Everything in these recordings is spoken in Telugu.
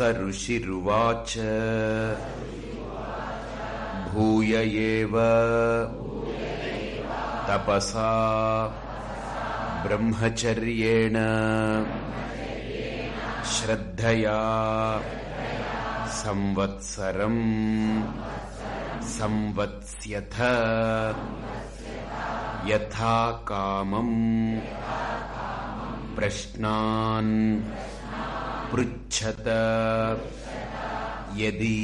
స ఋషిరువాచ భూయ ఏవ. తపసా. బ్రహ్మచర్యేణ. శ్రద్ధయా. సంవత్సరం. సంవత్స్యథ. యథా కామం ప్రశ్నాన్. పృచ్చత యది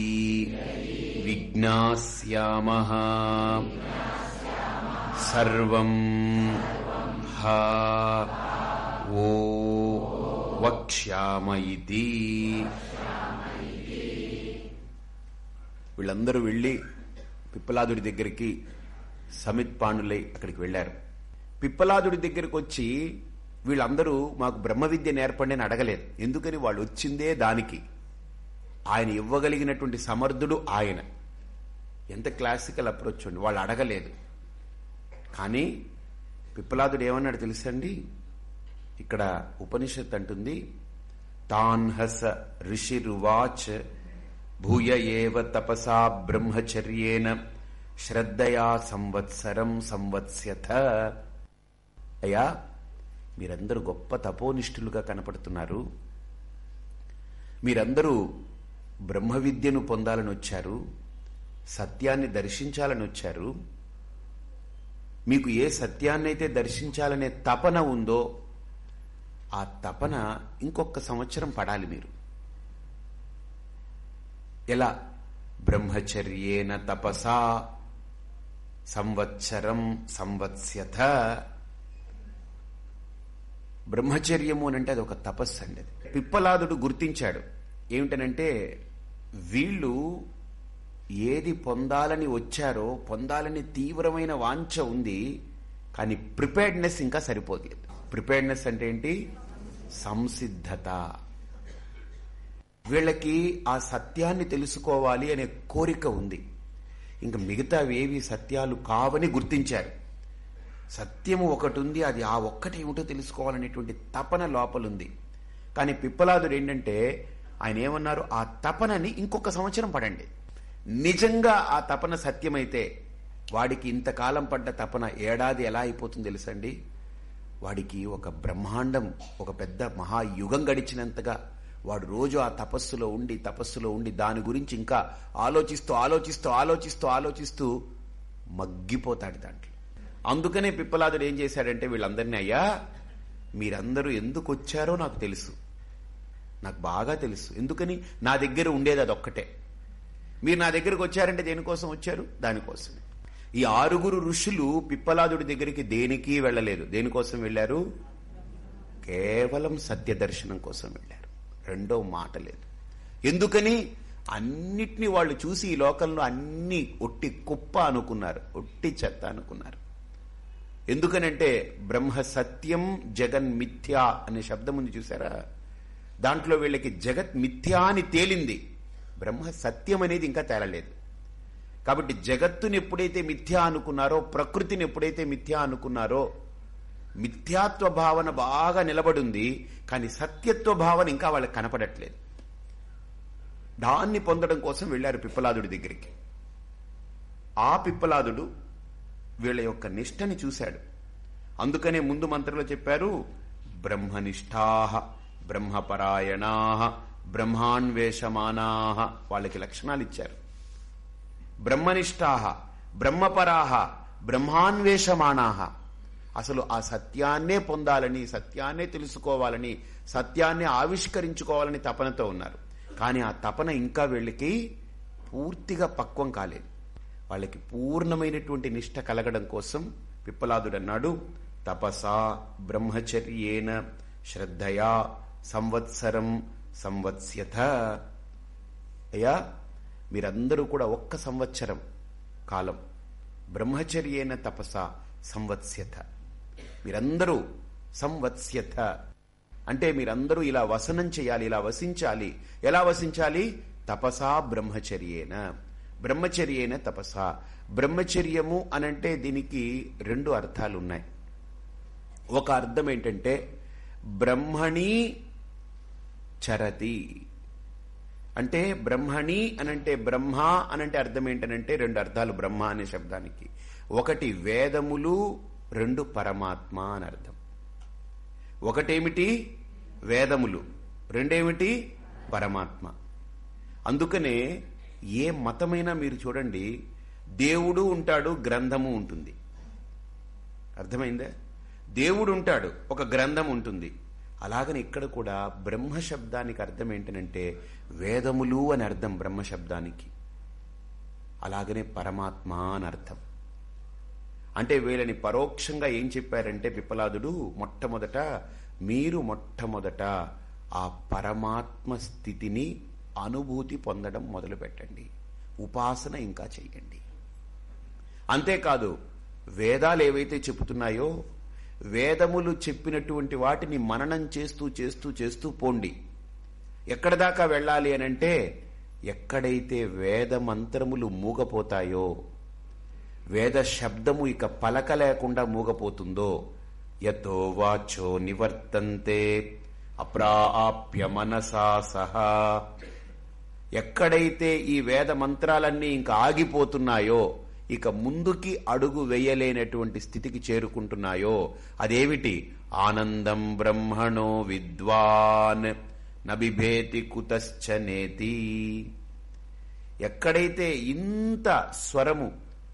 విజ్ఞాస్యామః సర్వం హ ఓ వక్ష్యామ ఇది వీళ్ళందరూ వెళ్ళి పిప్పలాదుడి దగ్గరికి సమిత్ పాండులై అక్కడికి వెళ్ళారు. పిప్పలాదుడి దగ్గరికి వచ్చి వీళ్ళందరూ మాకు బ్రహ్మ విద్య నేర్పండి అని అడగలేదు. ఎందుకని? వాళ్ళు వచ్చిందే దానికి. ఆయన ఇవ్వగలిగినటువంటి సమర్థుడు ఆయన. ఎంత క్లాసికల్ అప్రోచ్ అండి. వాళ్ళు అడగలేదు. కానీ పిప్పలాదుడు ఏమన్నాడు తెలుసండి? ఇక్కడ ఉపనిషత్ అంటుంది తాన్హస ఋషిరువాచ్ భూయ ఏవ తపసా బ్రహ్మచర్యేన శ్రద్ధయా సంవత్సరం సంవత్స్యథ అయ్యా మీరందరూ గొప్ప తపోనిష్ఠులుగా కనపడుతున్నారు. మీరందరూ బ్రహ్మ విద్యను పొందాలని వచ్చారు. సత్యాన్ని దర్శించాలని వచ్చారు. మీకు ఏ సత్యాన్నైతే దర్శించాలనే తపన ఉందో ఆ తపన ఇంకొక సంవత్సరం పడాలి మీరు. ఎలా? బ్రహ్మచర్యేన తపసా సంవత్సరం సంవత్స్యథ బ్రహ్మచర్యము అని అంటే అది ఒక తపస్సు అండి అది. పిప్పలాదుడు గుర్తించాడు. ఏమిటనంటే వీళ్ళు ఏది పొందాలని వచ్చారో పొందాలని తీవ్రమైన వాంఛ ఉంది కానీ ప్రిపేర్డ్నెస్ ఇంకా సరిపోలేదు. ప్రిపేర్డ్నెస్ అంటే ఏంటి? సంసిద్ధత. వీళ్ళకి ఆ సత్యాన్ని తెలుసుకోవాలి అనే కోరిక ఉంది. ఇంకా మిగతావేవి సత్యాలు కావని గుర్తించారు. సత్యము ఒకటి ఉంది అది ఆ ఒక్కటి ఏమిటో తెలుసుకోవాలనేటువంటి తపన లోపలుంది. కానీ పిప్పలాదుడు ఏంటంటే ఆయన ఏమన్నారు? ఆ తపనని ఇంకొక సంవత్సరం పడండి. నిజంగా ఆ తపన సత్యమైతే వాడికి ఇంతకాలం పడ్డ తపన ఏడాది ఎలా అయిపోతుంది తెలుసండి? వాడికి ఒక బ్రహ్మాండం ఒక పెద్ద మహాయుగం గడిచినంతగా వాడు రోజు ఆ తపస్సులో ఉండి తపస్సులో ఉండి దాని గురించి ఇంకా ఆలోచిస్తూ ఆలోచిస్తూ ఆలోచిస్తూ ఆలోచిస్తూ మగ్గిపోతాడు దాంట్లో. అందుకనే పిప్పలాదుడు ఏం చేశాడంటే వీళ్ళందరినీ అయ్యా మీరందరూ ఎందుకు వచ్చారో నాకు తెలుసు. నాకు బాగా తెలుసు. ఎందుకని? నా దగ్గర ఉండేది అదొక్కటే. మీరు నా దగ్గరకు వచ్చారంటే దేనికోసం వచ్చారు? దానికోసమే. ఈ ఆరుగురు ఋషులు పిప్పలాదుడి దగ్గరికి దేనికి వెళ్ళలేదు. దేనికోసం వెళ్ళారు? కేవలం సత్య దర్శనం కోసం వెళ్ళారు. రెండో మాట లేదు. ఎందుకని? అన్నిటినీ వాళ్ళు చూసి ఈ లోకంలో అన్ని ఒట్టి కుప్ప అనుకున్నారు. ఒట్టి చెత్త అనుకున్నారు. ఎందుకనంటే బ్రహ్మ సత్యం జగన్ మిథ్యా అనే శబ్దం ఉంది చూసారా దాంట్లో వీళ్ళకి జగత్ మిథ్యా అని తేలింది. బ్రహ్మ సత్యం అనేది ఇంకా తేలలేదు. కాబట్టి జగత్తుని ఎప్పుడైతే మిథ్యా అనుకున్నారో ప్రకృతిని ఎప్పుడైతే మిథ్యా అనుకున్నారో మిథ్యాత్వ భావన బాగా నిలబడుంది కానీ సత్యత్వ భావన ఇంకా వాళ్ళకి కనపడట్లేదు. దాన్ని పొందడం కోసం వెళ్ళారు పిప్పలాదుడి దగ్గరికి. ఆ పిప్పలాదుడు వీళ్ళ యొక్క నిష్టని చూశాడు. అందుకనే ముందు మంత్రంలో చెప్పారు బ్రహ్మనిష్టా బ్రహ్మపరాయణా బ్రహ్మాన్వేషమానా వాళ్ళకి లక్షణాలు ఇచ్చారు. బ్రహ్మనిష్టా బ్రహ్మపరాహ బ్రహ్మాన్వేషమానా. అసలు ఆ సత్యాన్నే పొందాలని సత్యాన్నే తెలుసుకోవాలని సత్యాన్నే ఆవిష్కరించుకోవాలని తపనతో ఉన్నారు. కానీ ఆ తపన ఇంకా వీళ్ళకి పూర్తిగా పక్వం కాలేదు. వాళ్ళకి పూర్ణమైనటువంటి నిష్ట కలగడం కోసం పిప్పలాదుడన్నాడు తపసా బ్రహ్మచర్యేన శ్రద్ధయా సంవత్సరం సంవత్స్యత. అయ్యా మీరందరూ కూడా ఒక్క సంవత్సరం కాలం బ్రహ్మచర్యేన తపస సంవత్స్యత. మీరందరూ సంవత్స్యత. అంటే మీరందరూ ఇలా వసనం చేయాలి ఇలా వసించాలి. ఎలా వసించాలి? తపసా బ్రహ్మచర్యేన బ్రహ్మచర్యేన తపస. బ్రహ్మచర్యము అనంటే దీనికి రెండు అర్థాలు ఉన్నాయి ఒక అర్థం ఏంటంటే బ్రహ్మణి చరతి. అంటే బ్రహ్మణి అనంటే బ్రహ్మ అనంటే అర్థం ఏంటనంటే రెండు అర్థాలు బ్రహ్మ అనే శబ్దానికి. ఒకటి వేదములు రెండు పరమాత్మ అని అర్థం ఒకటేమిటి? వేదములు. రెండేమిటి? పరమాత్మ. అందుకనే ఏ మతమైనా మీరు చూడండి దేవుడు ఉంటాడు గ్రంథము ఉంటుంది. అర్థమైందా? దేవుడు ఉంటాడు ఒక గ్రంథం ఉంటుంది. అలాగని ఇక్కడ కూడా బ్రహ్మ శబ్దానికి అర్థం ఏంటనంటే వేదములు అని అర్థం బ్రహ్మ శబ్దానికి అలాగనే పరమాత్మ అని అర్థం. అంటే వీళ్ళని పరోక్షంగా ఏం చెప్పారంటే పిప్పలాదుడు మొట్టమొదట మీరు మొట్టమొదట ఆ పరమాత్మ స్థితిని అనుభూతి పొందడం మొదలు పెట్టండి ఉపాసన ఇంకా చెయ్యండి. అంతేకాదు వేదాలు ఏవైతే చెబుతున్నాయో వేదములు చెప్పినటువంటి వాటిని మననం చేస్తూ చేస్తూ చేస్తూ పోండి. ఎక్కడ దాకా వెళ్ళాలి అనంటే ఎక్కడైతే వేద మంత్రములు మూగపోతాయో వేద శబ్దము ఇక పలక లేకుండా మూగపోతుందో యతో వాచో నివర్తంతే అప్రాప్య మనసా సహా. ఎక్కడైతే ఈ వేద మంత్రాలన్నీ ఇంకా ఆగిపోతున్నాయో ఇక ముందుకి అడుగు వేయలేనటువంటి స్థితికి చేరుకుంటున్నాయో అదేమిటి? ఆనందం బ్రహ్మణో విద్వాన్ నబిభేతి కుతశ్చనేతి ఎక్కడైతే ఇంత స్వరము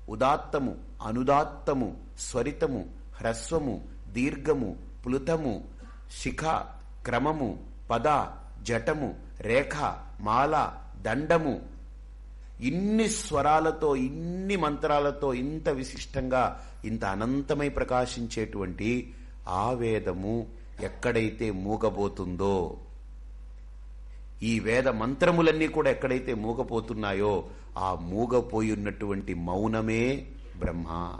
ఉదాత్తము అనుదాత్తము స్వరితము హ్రస్వము దీర్ఘము ప్లుతము శిఖ క్రమము పద జటము రేఖ మాల దండము. ఇన్ని స్వరాలతో ఇన్ని మంత్రాలతో ఇంత విశిష్టంగా ఇంత అనంతమై ప్రకాశించేటువంటి ఆ వేదము ఎక్కడైతే మూగబోతుందో ఈ వేద మంత్రములన్నీ కూడా ఎక్కడైతే మూగపోతున్నాయో ఆ మూగపోయున్నటువంటి మౌనమే బ్రహ్మ.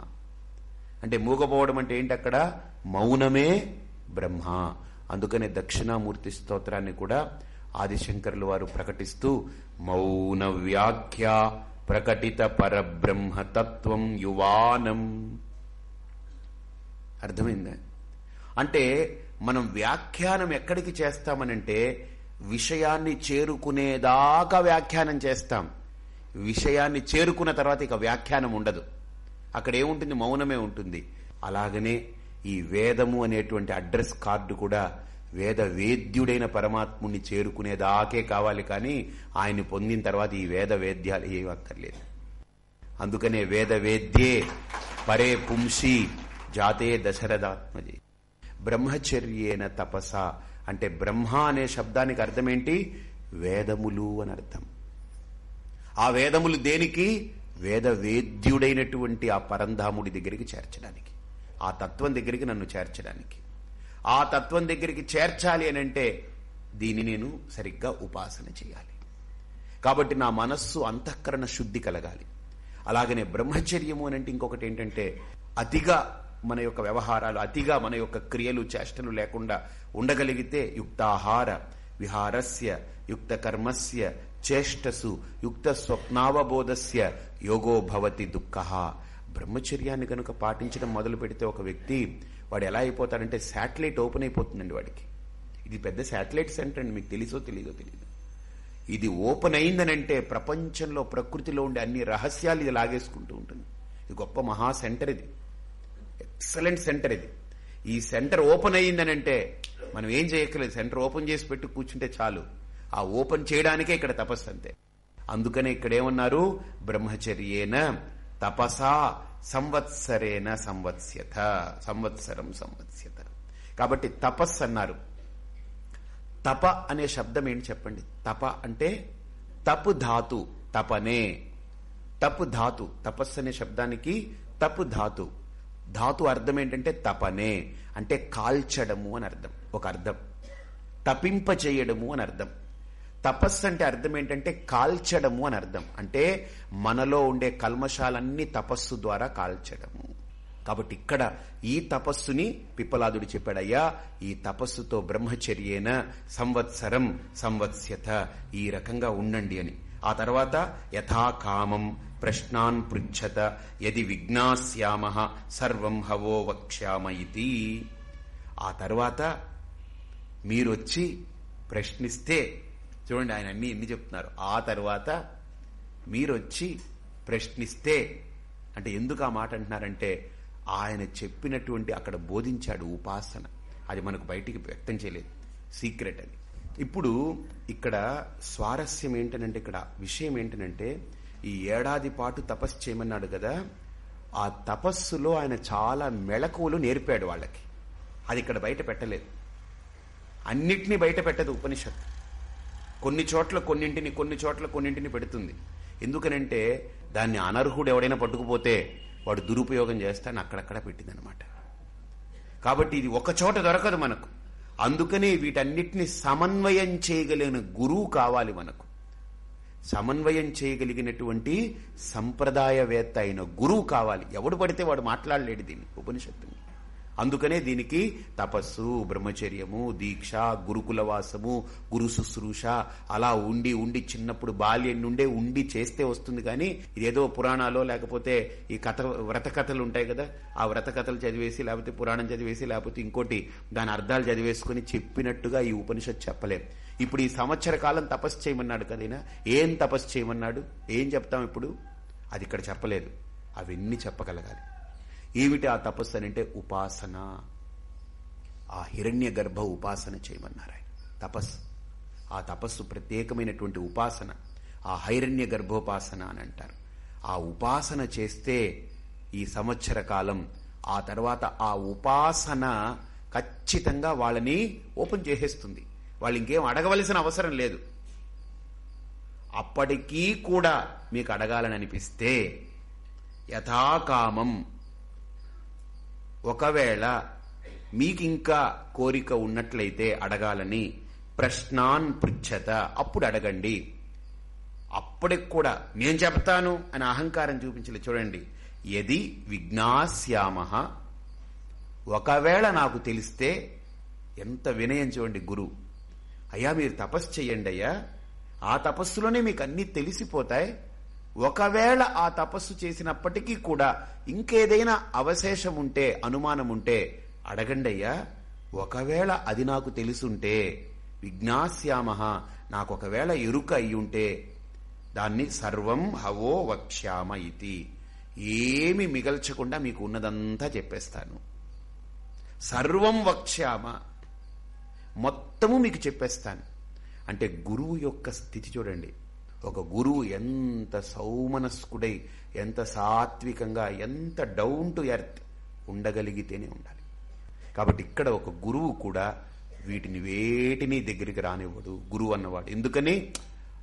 అంటే మూగపోవడం అంటే ఏంటి అక్కడ? మౌనమే బ్రహ్మ. అందుకనే దక్షిణామూర్తి స్తోత్రాన్ని కూడా ఆదిశంకరులు వారు ప్రకటిస్తూ మౌన వ్యాఖ్య ప్రకటిత పరబ్రహ్మతత్వం యువానం. అర్థమైందా? అంటే మనం వ్యాఖ్యానం ఎక్కడికి చేస్తామనంటే విషయాన్ని చేరుకునేదాకా వ్యాఖ్యానం చేస్తాం. విషయాన్ని చేరుకున్న తర్వాత ఇక వ్యాఖ్యానం ఉండదు. అక్కడ ఏముంటుంది? మౌనమే ఉంటుంది. అలాగనే ఈ వేదము అనేటువంటి అడ్రస్ కార్డు కూడా వేద వేద్యుడైన పరమాత్ముని చేరుకునేదాకే కావాలి కానీ ఆయన్ని పొందిన తర్వాత ఈ వేద వేద్యాలు ఏమి అక్కర్లేదు. అందుకనే వేద వేద్యే పరే పుంసి జాతే దశరథాత్మజే. బ్రహ్మచర్యేన తపస అంటే బ్రహ్మ అనే శబ్దానికి అర్థమేంటి? వేదములు అని అర్థం. ఆ వేదములు దేనికి? వేద వేద్యుడైనటువంటి ఆ పరంధాముడి దగ్గరికి చేర్చడానికి. ఆ తత్వం దగ్గరికి నన్ను చేర్చడానికి. ఆ తత్వం దగ్గరికి చేర్చాలి అని అంటే దీన్ని నేను సరిగ్గా ఉపాసన చేయాలి. కాబట్టి నా మనస్సు అంతఃకరణ శుద్ధి కలగాలి. అలాగనే బ్రహ్మచర్యము అని అంటే ఇంకొకటి ఏంటంటే అతిగా మన యొక్క వ్యవహారాలు అతిగా మన యొక్క క్రియలు చేష్టలు లేకుండా ఉండగలిగితే యుక్తాహార విహారస్య యుక్త కర్మస్య చేష్టసు యుక్త స్వప్నావబోధస్య యోగో భవతి దుఃఖ. బ్రహ్మచర్యాన్ని కనుక పాటించడం మొదలు పెడితే ఒక వ్యక్తి వాడు ఎలా అయిపోతాడంటే శాటిలైట్ ఓపెన్ అయిపోతుందండి వాడికి. ఇది పెద్ద శాటిలైట్ సెంటర్ అండి మీకు తెలుసో తెలీదో తెలియదు ఇది ఓపెన్ అయిందనంటే ప్రపంచంలో ప్రకృతిలో ఉండే అన్ని రహస్యాలు ఇది లాగేసుకుంటూ ఉంటుంది. ఇది గొప్ప మహా సెంటర్ ఇది. ఎక్సలెంట్ సెంటర్ ఇది. ఈ సెంటర్ ఓపెన్ అయ్యిందనంటే మనం ఏం చేయక్కర్లేదు సెంటర్ ఓపెన్ చేసి పెట్టి కూర్చుంటే చాలు. ఆ ఓపెన్ చేయడానికే ఇక్కడ తపస్సు అంతే. అందుకనే ఇక్కడేమన్నారు? బ్రహ్మచర్యేన తపసా సంవత్సరేన సంవత్స్యత. సంవత్సరం సంవత్స్యత. కాబట్టి తపస్సు అన్నారు. తప అనే శబ్దం ఏంటి చెప్పండి? తప అంటే తపు ధాతు తపనే. తపు ధాతు తపస్సు అనే శబ్దానికి తపు ధాతు. ధాతు అర్థం ఏంటంటే తపనే. అంటే కాల్చడము అని అర్థం. ఒక అర్థం. తపింప చేయడము అని అర్థం. తపస్సు అంటే అర్థం ఏంటంటే కాల్చడము అని అర్థం. అంటే మనలో ఉండే కల్మషాలన్నీ తపస్సు ద్వారా కాల్చడము. కాబట్టి ఇక్కడ ఈ తపస్సుని పిప్పలాదుడు చెప్పాడయ్యా ఈ తపస్సుతో బ్రహ్మచర్యేన సంవత్సరం సంవత్స్యత ఈ రకంగా ఉండండి అని. ఆ తర్వాత యథాకామం ప్రశ్నాన్ పృచ్ఛత యది విజ్ఞాస్యామ సర్వం హవో వక్ష్యామ ఇది ఆ తర్వాత మీరొచ్చి ప్రశ్నిస్తే చూడండి ఆయన అన్ని ఎన్ని చెప్తున్నారు? ఆ తర్వాత మీరొచ్చి ప్రశ్నిస్తే అంటే ఎందుకు ఆ మాట అంటున్నారంటే ఆయన చెప్పినటువంటి అక్కడ బోధించాడు ఉపాసన. అది మనకు బయటికి వ్యక్తం చేయలేదు. సీక్రెట్ అని ఇప్పుడు ఇక్కడ స్వారస్యం ఏంటనంటే ఇక్కడ విషయం ఏంటనంటే ఈ ఏడాది పాటు తపస్సు చేయమన్నాడు కదా ఆ తపస్సులో ఆయన చాలా మెళకువలు నేర్పాడు వాళ్ళకి. అది ఇక్కడ బయట పెట్టలేదు. అన్నిటినీ బయట పెట్టదు ఉపనిషత్ కొన్ని చోట్ల కొన్నింటిని కొన్ని చోట్ల కొన్నింటిని పెడుతుంది. ఎందుకనంటే దాన్ని అనర్హుడు ఎవడైనా పట్టుకుపోతే వాడు దురుపయోగం చేస్తాను అక్కడక్కడ పెట్టిందనమాట. కాబట్టి ఇది ఒక చోట దొరకదు మనకు. అందుకనే వీటన్నిటిని సమన్వయం చేయగలిగిన గురువు కావాలి మనకు. సమన్వయం చేయగలిగినటువంటి సంప్రదాయవేత్త అయిన గురువు కావాలి. ఎవడు పడితే వాడు మాట్లాడలేడు దీన్ని. ఉపనిషత్తుని. అందుకనే దీనికి తపస్సు బ్రహ్మచర్యము దీక్ష గురుకులవాసము గురు శుశ్రూష అలా ఉండి ఉండి చిన్నప్పుడు బాల్యం నుండే ఉండి చేస్తే వస్తుంది కానీ ఇదేదో పురాణాలో లేకపోతే ఈ కథ వ్రత కథలు ఉంటాయి కదా ఆ వ్రత కథలు చదివేసి లేకపోతే పురాణం చదివేసి లేకపోతే ఇంకోటి దాని అర్థాలు చదివేసుకుని చెప్పినట్టుగా ఈ ఉపనిషత్ చెప్పలేం. ఇప్పుడు ఈ సంవత్సర కాలం తపస్సు చేయమన్నాడు కదైనా ఏం తపస్సు చేయమన్నాడు? ఏం చెప్తాం ఇప్పుడు? అది ఇక్కడ చెప్పలేదు. అవన్నీ చెప్పగలగాలి? ఏమిటి ఆ తపస్సు అని అంటే ఉపాసన. ఆ హిరణ్య గర్భ ఉపాసన చేయమన్నారు ఆయన తపస్సు ఆ తపస్సు ప్రత్యేకమైనటువంటి ఉపాసన. ఆ హైరణ్య గర్భోపాసన అని అంటారు. ఆ ఉపాసన చేస్తే ఈ సంవత్సర కాలం ఆ తర్వాత ఆ ఉపాసన ఖచ్చితంగా వాళ్ళని ఓపెన్ చేసేస్తుంది. వాళ్ళు ఇంకేం అడగవలసిన అవసరం లేదు. అప్పటికీ కూడా మీకు అడగాలని అనిపిస్తే యథాకామం ఒకవేళ మీకింకా కోరిక ఉన్నట్లయితే అడగాలని ప్రశ్నాన్ పృచ్ఛత. అప్పుడు అడగండి. అప్పటికి కూడా నేను చెప్తాను అని అహంకారం చూపించలే. చూడండి. ఎది విజ్ఞాస్యామ ఒకవేళ నాకు తెలిస్తే ఎంత వినయం చూడండి గురువు అయ్యా మీరు తపస్సు చెయ్యండి అయ్యా. ఆ తపస్సులోనే మీకు అన్నీ తెలిసిపోతాయి. ఒకవేళ ఆ తపస్సు చేసినప్పటికీ కూడా ఇంకేదైనా అవశేషం ఉంటే అనుమానం ఉంటే అడగండి అయ్యా ఒకవేళ అది నాకు తెలుసుంటే విజ్ఞాస్యామ నాకు ఒకవేళ ఎరుక అయ్యుంటే దాన్ని సర్వం హవో వక్ష్యామ ఇది. ఏమి మిగల్చకుండా మీకు ఉన్నదంతా చెప్పేస్తాను. సర్వం వక్ష్యామ. మొత్తము మీకు చెప్పేస్తాను. అంటే గురువు యొక్క స్థితి చూడండి. ఒక గురువు ఎంత సౌమనస్కుడై ఎంత సాత్వికంగా ఎంత డౌన్ టు ఎర్త్ ఉండగలిగితేనే ఉండాలి. కాబట్టి ఇక్కడ ఒక గురువు కూడా వీటిని వేటిని దగ్గరికి రానివ్వడు గురువు అన్నవాడు. ఎందుకని?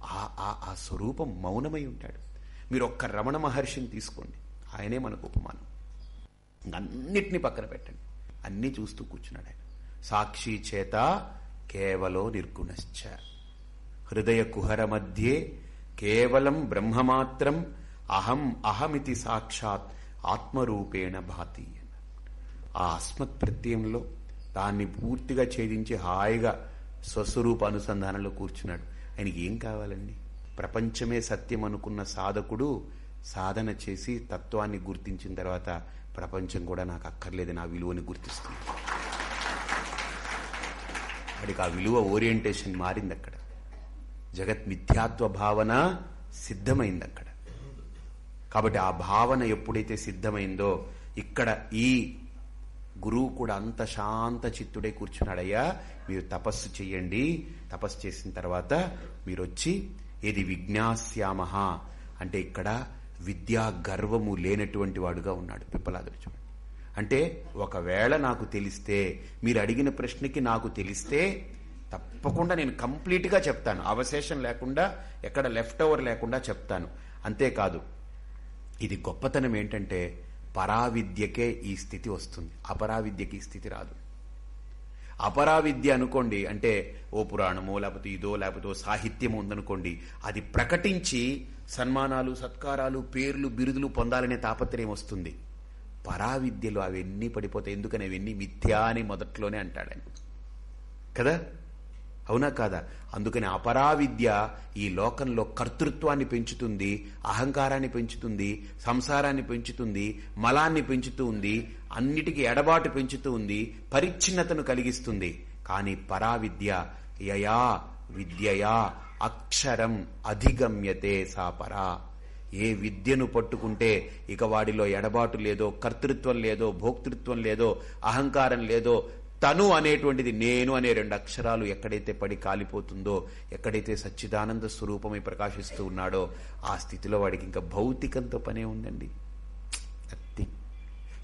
ఆ ఆ స్వరూపం మౌనమై ఉంటాడు. మీరు ఒక్క రమణ మహర్షిని తీసుకోండి. ఆయనే మనకు ఉపమానం. అన్నిటినీ పక్కన పెట్టండి. అన్నీ చూస్తూ కూర్చున్నాడు ఆయన. సాక్షి చేత కేవలో నిర్గుణశ్చ. హృదయ కుహర మధ్యే కేవలం బ్రహ్మమాత్రం అహం అహమితి సాక్షాత్ ఆత్మరూపేణ భాతి ఆ అస్మత్ ప్రత్యయంలో దాన్ని పూర్తిగా ఛేదించి హాయిగా స్వస్వరూప అనుసంధానంలో కూర్చున్నాడు. ఆయనకి ఏం కావాలండి? ప్రపంచమే సత్యం అనుకున్న సాధకుడు సాధన చేసి తత్వాన్ని గుర్తించిన తర్వాత ప్రపంచం కూడా నాకు అక్కర్లేదు నా విలువని గుర్తిస్తుంది. వాడికి ఆ విలువ ఓరియంటేషన్ మారింది అక్కడ. జగత్ మిథ్యాత్వ భావన సిద్ధమైంది అక్కడ. కాబట్టి ఆ భావన ఎప్పుడైతే సిద్ధమైందో ఇక్కడ ఈ గురువు కూడా అంత శాంత చిత్తుడే కూర్చున్నాడయ్యా మీరు తపస్సు చెయ్యండి. తపస్సు చేసిన తర్వాత మీరు వచ్చి ఇది విజ్ఞాస్యామ అంటే ఇక్కడ విద్యా గర్వము లేనటువంటి వాడుగా ఉన్నాడు పిప్పలాదుడు చూడండి. అంటే ఒకవేళ నాకు తెలిస్తే మీరు అడిగిన ప్రశ్నకి నాకు తెలిస్తే తప్పకుండా నేను కంప్లీట్గా చెప్తాను. అవశేషం లేకుండా ఎక్కడ లెఫ్ట్ ఓవర్ లేకుండా చెప్తాను. అంతేకాదు ఇది గొప్పతనం ఏంటంటే పరావిద్యకే ఈ స్థితి వస్తుంది. అపరావిద్యకి ఈ స్థితి రాదు. అపరావిద్య అనుకోండి అంటే ఓ పురాణమో లేకపోతే ఇదో లేకపోతే ఓ సాహిత్యం ఉందనుకోండి అది ప్రకటించి సన్మానాలు సత్కారాలు పేర్లు బిరుదులు పొందాలనే తాపత్రయం వస్తుంది. పరావిద్యలు అవన్నీ పడిపోతాయి? ఎందుకని అవన్నీ మిథ్యా అని మొదట్లోనే అంటాడని కదా? అవునా కాదా? అందుకని అపరావిద్య ఈ లోకంలో కర్తృత్వాన్ని పెంచుతుంది అహంకారాన్ని పెంచుతుంది సంసారాన్ని పెంచుతుంది మలాన్ని పెంచుతూ ఉంది అన్నిటికీ ఎడబాటు పెంచుతూ ఉంది పరిచ్ఛిన్నతను కలిగిస్తుంది. కానీ పరావిద్య యయా విద్యయా అక్షరం అధిగమ్యతే సాపరా ఏ విద్యను పట్టుకుంటే ఇక వాడిలో ఎడబాటు లేదో కర్తృత్వం లేదో భోక్తృత్వం లేదో అహంకారం లేదో తను అనేటువంటిది నేను అనే రెండు అక్షరాలు ఎక్కడైతే పడి కాలిపోతుందో ఎక్కడైతే సచ్చిదానంద స్వరూపమై ప్రకాశిస్తూ ఉన్నాడో ఆ స్థితిలో వాడికి ఇంకా భౌతికంతో పనే ఉందండి. అతి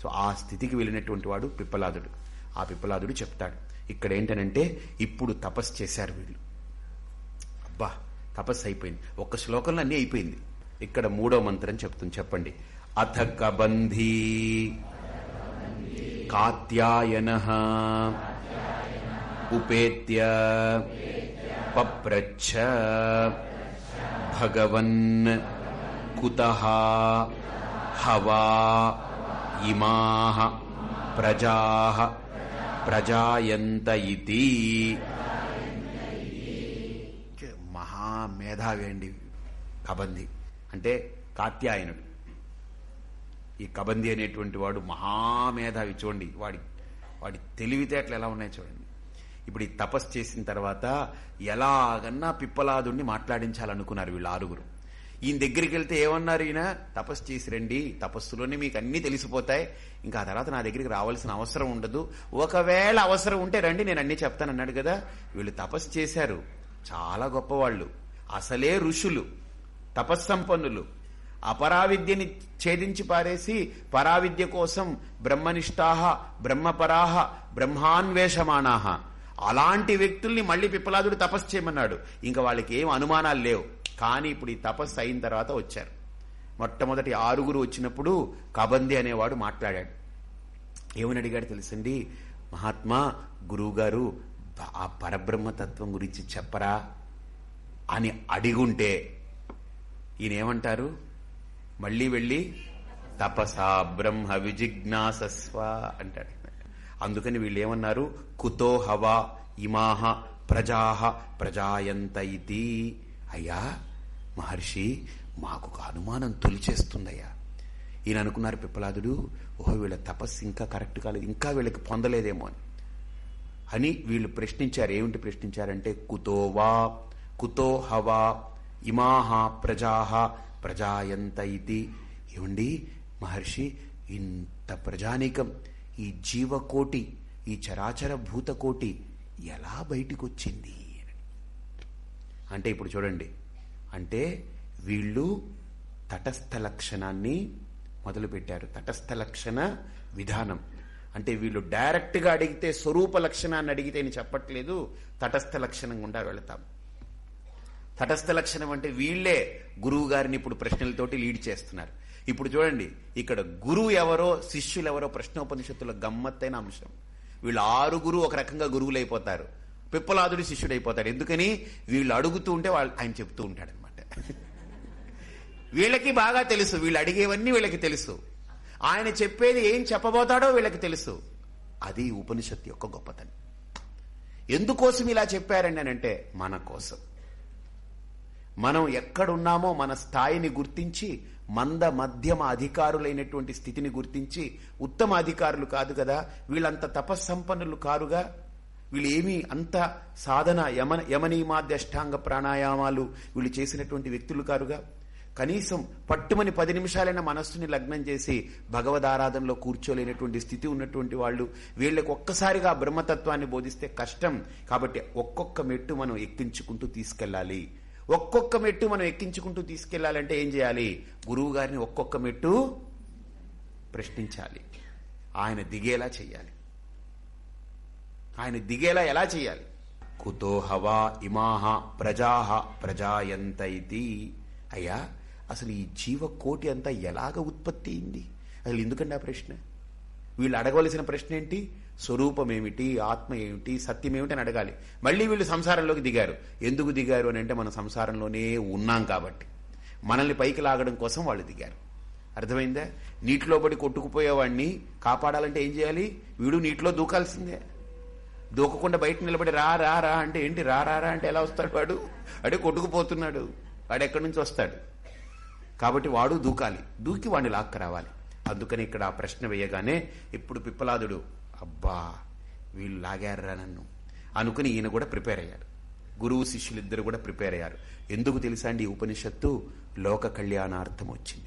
సో ఆ స్థితికి వెళ్ళినటువంటి వాడు పిప్పలాదుడు. ఆ పిప్పలాదుడు చెప్తాడు ఇక్కడ ఏంటనంటే ఇప్పుడు తపస్సు చేశారు వీళ్ళు. అబ్బా తపస్సు అయిపోయింది. ఒక్క శ్లోకంలో అన్నీ అయిపోయింది. ఇక్కడ మూడో మంత్రం చెప్తుంది చెప్పండి. అథ కబంధీ కాత్యాయన ఉపేత్య పప్రచ్ఛ భగవన్ కుత హవా ఇమా ప్రజా ప్రజాయంత ఇది మహామేధావి అండి కబంది అంటే కాత్యాయనుడు. ఈ కబంది అనేటువంటి వాడు మహామేధావి చూడండి. వాడి వాడి తెలివితేటలు ఎలా ఉన్నాయి చూడండి. ఇప్పుడు ఈ తపస్సు చేసిన తర్వాత ఎలాగన్నా పిప్పలాదుణ్ణి మాట్లాడించాలనుకున్నారు వీళ్ళు ఆరుగురు. ఈయన దగ్గరికి వెళ్తే ఏమన్నారు ఈయన? తపస్సు చేసి రండి. తపస్సులోనే మీకు అన్నీ తెలిసిపోతాయి. ఇంకా ఆ తర్వాత నా దగ్గరికి రావాల్సిన అవసరం ఉండదు. ఒకవేళ అవసరం ఉంటే రండి నేను అన్నీ చెప్తాను అన్నాడు కదా. వీళ్ళు తపస్సు చేశారు. చాలా గొప్పవాళ్ళు. అసలే ఋషులు. తపస్సంపన్నులు అపరావిద్యని ఛేదించి పారేసి పరావిద్య కోసం బ్రహ్మనిష్టాహ బ్రహ్మపరాహ బ్రహ్మాన్వేషమాణాహ అలాంటి వ్యక్తుల్ని మళ్ళీ పిప్పలాదుడు తపస్సు చేయమన్నాడు. ఇంకా వాళ్ళకి ఏం అనుమానాలు లేవు. కానీ ఇప్పుడు ఈ తపస్సు అయిన తర్వాత వచ్చారు. మొట్టమొదటి ఆరుగురు వచ్చినప్పుడు కబంది అనేవాడు మాట్లాడాడు. ఏమని అడిగాడు తెలుసండి? మహాత్మా గురువుగారు ఆ పరబ్రహ్మతత్వం గురించి చెప్పరా అని అడిగుంటే ఈయనేమంటారు? మళ్ళీ వెళ్ళి తపసా బ్రహ్మ విజిజ్ఞాసస్వ అంటాడు. అందుకని వీళ్ళు ఏమన్నారు కుతో హవా ఇమాహ ప్రజాహ ప్రజాయంత ఇది. అయ్యా మహర్షి మాకు ఒక అనుమానం తొలిచేస్తుందయ్యా. ఈయన అనుకున్నారు పిప్పలాదుడు ఓహో వీళ్ళ తపస్సు ఇంకా కరెక్ట్ కాలేదు ఇంకా వీళ్ళకి పొందలేదేమో అని. అని వీళ్ళు ప్రశ్నించారు. ఏమిటి ప్రశ్నించారంటే కుతోవా కుతో హవా ఇమాహ ప్రజాహ ప్రజాయంత ఇది. ఏమండి? మహర్షి ఇంత ప్రజానీకం ఈ జీవకోటి ఈ చరాచర భూతకోటి ఎలా బయటికి వచ్చింది అంటే ఇప్పుడు చూడండి. అంటే వీళ్ళు తటస్థ లక్షణాన్ని మొదలుపెట్టారు. తటస్థ లక్షణ విధానం. అంటే వీళ్ళు డైరెక్ట్గా అడిగితే స్వరూప లక్షణాన్ని అడిగితే నేను చెప్పట్లేదు. తటస్థ లక్షణం గుండా వెళతాం. తటస్థ లక్షణం అంటే వీళ్ళే గురువు గారిని ఇప్పుడు ప్రశ్నలతోటి లీడ్ చేస్తున్నారు. ఇప్పుడు చూడండి ఇక్కడ గురువు ఎవరో శిష్యులు ఎవరో ప్రశ్నోపనిషత్తుల గమ్మత్తైన అంశం. వీళ్ళు ఆరుగురు ఒక రకంగా గురువులు అయిపోతారు పిప్పలాదుడి శిష్యుడైపోతాడు ఎందుకని? వీళ్ళు అడుగుతూ ఉంటే వాళ్ళు ఆయన చెప్తూ ఉంటాడనమాట. వీళ్ళకి బాగా తెలుసు. వీళ్ళు అడిగేవన్నీ వీళ్ళకి తెలుసు. ఆయన చెప్పేది ఏం చెప్పబోతాడో వీళ్ళకి తెలుసు. అది ఉపనిషత్తు యొక్క గొప్పతనం. ఎందుకోసం ఇలా చెప్పారండి అంటే మన కోసం. మనం ఎక్కడున్నామో మన స్థాయిని గుర్తించి మంద మధ్యమ అధికారులైనటువంటి స్థితిని గుర్తించి ఉత్తమ అధికారులు కాదు కదా వీళ్ళంత తపస్సంపన్నులు కారుగా? వీళ్ళు ఏమీ అంత సాధన యమ యమనీమాద్యష్టాంగ ప్రాణాయామాలు వీళ్ళు చేసినటువంటి వ్యక్తులు కారుగా? కనీసం పట్టుమని పది నిమిషాలైన మనస్సుని లగ్నం చేసి భగవదారాధనలో కూర్చోలేనటువంటి స్థితి ఉన్నటువంటి వాళ్ళు వీళ్ళకి ఒక్కసారిగా బ్రహ్మతత్వాన్ని బోధిస్తే కష్టం. కాబట్టి ఒక్కొక్క మెట్టు మనం ఎక్కించుకుంటూ తీసుకెళ్ళాలి. ఒక్కొక్క మెట్టు మనం ఎక్కించుకుంటూ తీసుకెళ్ళాలంటే ఏం చేయాలి? గురువు గారిని ఒక్కొక్క మెట్టు ప్రశ్నించాలి. ఆయన దిగేలా చెయ్యాలి. ఆయన దిగేలా ఎలా చేయాలి కుతో హవా ఇమాహ ప్రజాహ ప్రజాయంత అయ్యా అసలు ఈ జీవకోటి అంతా ఎలాగ ఉత్పత్తి అయింది? అసలు ఎందుకండి ఆ ప్రశ్న? వీళ్ళు అడగవలసిన ప్రశ్న ఏంటి? స్వరూపం ఏమిటి ఆత్మ ఏమిటి సత్యం ఏమిటి అని అడగాలి. మళ్ళీ వీళ్ళు సంసారంలోకి దిగారు. ఎందుకు దిగారు అని అంటే మన సంసారంలోనే ఉన్నాం కాబట్టి. మనల్ని పైకి లాగడం కోసం వాళ్ళు దిగారు. అర్థమైందా? నీటిలో పడి కొట్టుకుపోయేవాడిని కాపాడాలంటే ఏం చేయాలి? వీడు నీటిలో దూకాల్సిందే. దూకకుండా బయట నిలబడి రా రా రా అంటే ఏంటి? రా రా రా అంటే ఎలా వస్తాడు వాడు? అడే కొట్టుకుపోతున్నాడు. వాడు ఎక్కడి నుంచి వస్తాడు? కాబట్టి వాడు దూకాలి. దూకి వాడిని లాక్క రావాలి. అందుకని ఇక్కడ ఆ ప్రశ్న వేయగానే ఇప్పుడు పిప్పలాదుడు అబ్బా వీళ్ళు లాగారా నన్ను. అనుకుని ఈయన కూడా ప్రిపేర్ అయ్యారు. గురువు శిష్యులిద్దరు కూడా ప్రిపేర్ అయ్యారు. ఎందుకు తెలుసా అండి ఉపనిషత్తు? లోక కళ్యాణార్థం వచ్చింది.